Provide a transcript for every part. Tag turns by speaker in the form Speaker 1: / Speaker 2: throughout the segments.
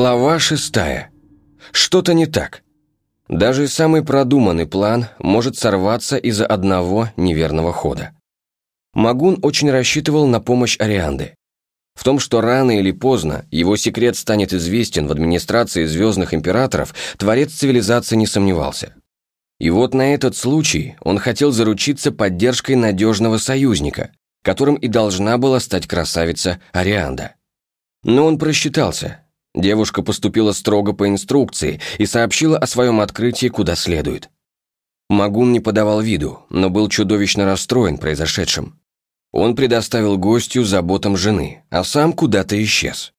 Speaker 1: Глава шестая. Что-то не так. Даже самый продуманный план может сорваться из-за одного неверного хода. Магун очень рассчитывал на помощь Арианды. В том, что рано или поздно его секрет станет известен в администрации Звездных Императоров, творец цивилизации не сомневался. И вот на этот случай он хотел заручиться поддержкой надежного союзника, которым и должна была стать красавица Арианда. Но он просчитался. Девушка поступила строго по инструкции и сообщила о своем открытии куда следует. Магун не подавал виду, но был чудовищно расстроен произошедшим. Он предоставил гостю заботам жены, а сам куда-то исчез.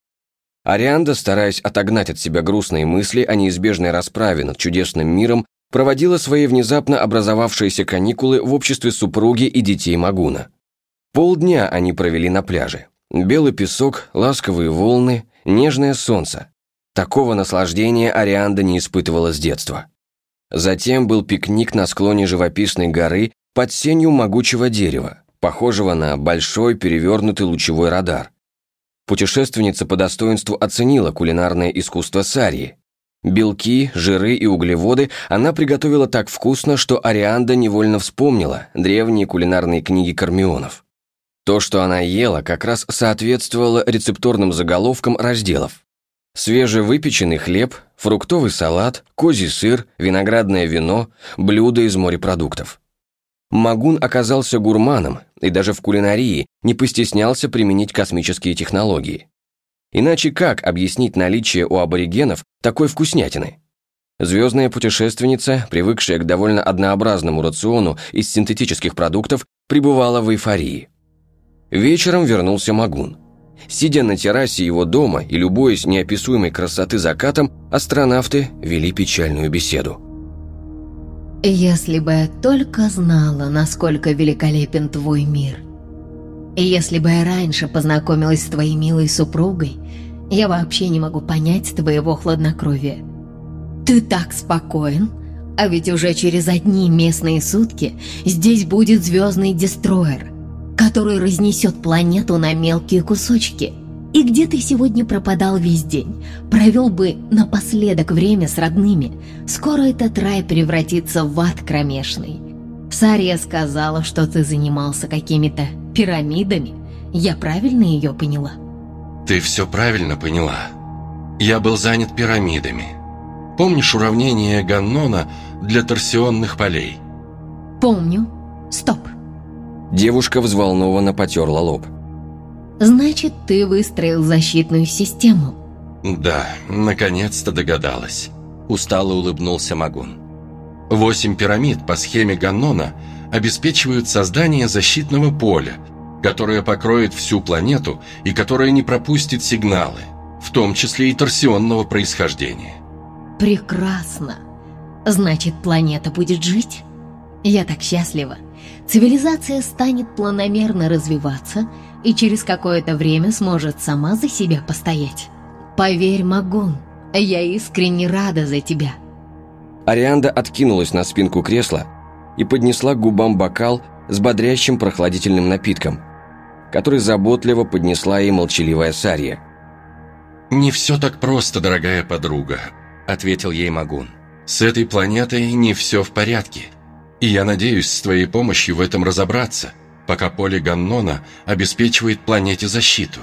Speaker 1: Арианда, стараясь отогнать от себя грустные мысли о неизбежной расправе над чудесным миром, проводила свои внезапно образовавшиеся каникулы в обществе супруги и детей Магуна. Полдня они провели на пляже. Белый песок, ласковые волны, нежное солнце. Такого наслаждения Арианда не испытывала с детства. Затем был пикник на склоне живописной горы под сенью могучего дерева, похожего на большой перевернутый лучевой радар. Путешественница по достоинству оценила кулинарное искусство Сарии. Белки, жиры и углеводы она приготовила так вкусно, что Арианда невольно вспомнила древние кулинарные книги Кармионов. То, что она ела, как раз соответствовало рецепторным заголовкам разделов. Свежевыпеченный хлеб, фруктовый салат, козий сыр, виноградное вино, блюда из морепродуктов. Магун оказался гурманом и даже в кулинарии не постеснялся применить космические технологии. Иначе как объяснить наличие у аборигенов такой вкуснятины? Звездная путешественница, привыкшая к довольно однообразному рациону из синтетических продуктов, пребывала в эйфории. Вечером вернулся Магун. Сидя на террасе его дома и любуясь неописуемой красоты закатом, астронавты вели печальную беседу.
Speaker 2: «Если бы я только знала, насколько великолепен твой мир. И если бы я раньше познакомилась с твоей милой супругой, я вообще не могу понять твоего хладнокровия. Ты так спокоен, а ведь уже через одни местные сутки здесь будет звездный дестроер – который разнесет планету на мелкие кусочки. И где ты сегодня пропадал весь день? Провел бы напоследок время с родными. Скоро этот рай превратится в ад кромешный. Сария сказала, что ты занимался какими-то пирамидами. Я правильно ее поняла?
Speaker 3: Ты все правильно поняла. Я был занят пирамидами. Помнишь уравнение Ганнона для торсионных полей?
Speaker 2: Помню. Стоп.
Speaker 1: Девушка взволнованно потерла лоб.
Speaker 2: «Значит, ты выстроил защитную систему?»
Speaker 3: «Да, наконец-то догадалась», – устало улыбнулся Магун. «Восемь пирамид по схеме Ганнона обеспечивают создание защитного поля, которое покроет всю планету и которое не пропустит сигналы, в том числе и торсионного происхождения».
Speaker 2: «Прекрасно. Значит, планета будет жить? Я так счастлива цивилизация станет планомерно развиваться и через какое-то время сможет сама за себя постоять. Поверь, Магун, я искренне рада за тебя.
Speaker 1: Арианда откинулась на спинку кресла и поднесла к губам бокал с бодрящим прохладительным напитком, который заботливо поднесла ей молчаливая Сарья.
Speaker 3: «Не все так просто, дорогая подруга», — ответил ей Магун. «С этой планетой не все в порядке». И я надеюсь с твоей помощью в этом разобраться, пока поле Ганнона обеспечивает планете защиту.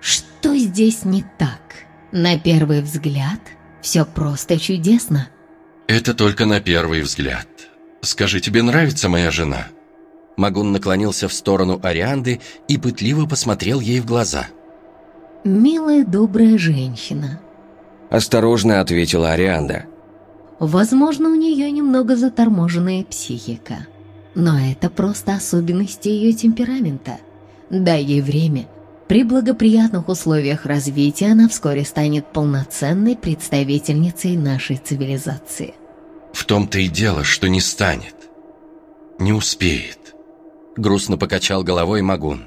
Speaker 2: Что здесь не так? На первый взгляд все просто чудесно.
Speaker 3: Это только на первый взгляд. Скажи, тебе нравится моя жена?
Speaker 4: Магун наклонился в сторону Арианды и пытливо посмотрел ей в глаза.
Speaker 2: «Милая, добрая женщина», –
Speaker 1: осторожно ответила Арианда.
Speaker 2: Возможно, у нее немного заторможенная психика. Но это просто особенности ее темперамента. Дай ей время. При благоприятных условиях развития она вскоре станет полноценной представительницей нашей цивилизации.
Speaker 3: В том-то и дело, что не станет. Не успеет.
Speaker 4: Грустно покачал головой Магун.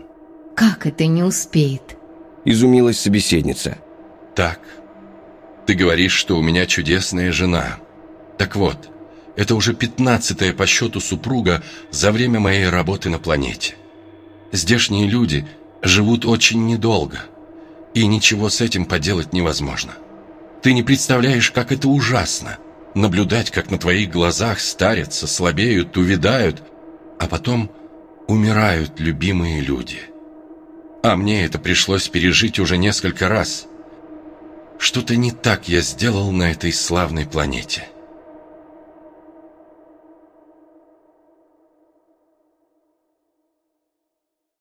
Speaker 2: Как это не успеет?
Speaker 1: Изумилась собеседница.
Speaker 3: Так. Ты говоришь, что у меня чудесная жена. Так вот, это уже пятнадцатая по счету супруга за время моей работы на планете. Здешние люди живут очень недолго, и ничего с этим поделать невозможно. Ты не представляешь, как это ужасно. Наблюдать, как на твоих глазах старятся, слабеют, увядают, а потом умирают любимые люди. А мне это пришлось пережить уже несколько раз. Что-то не так я сделал на этой славной планете.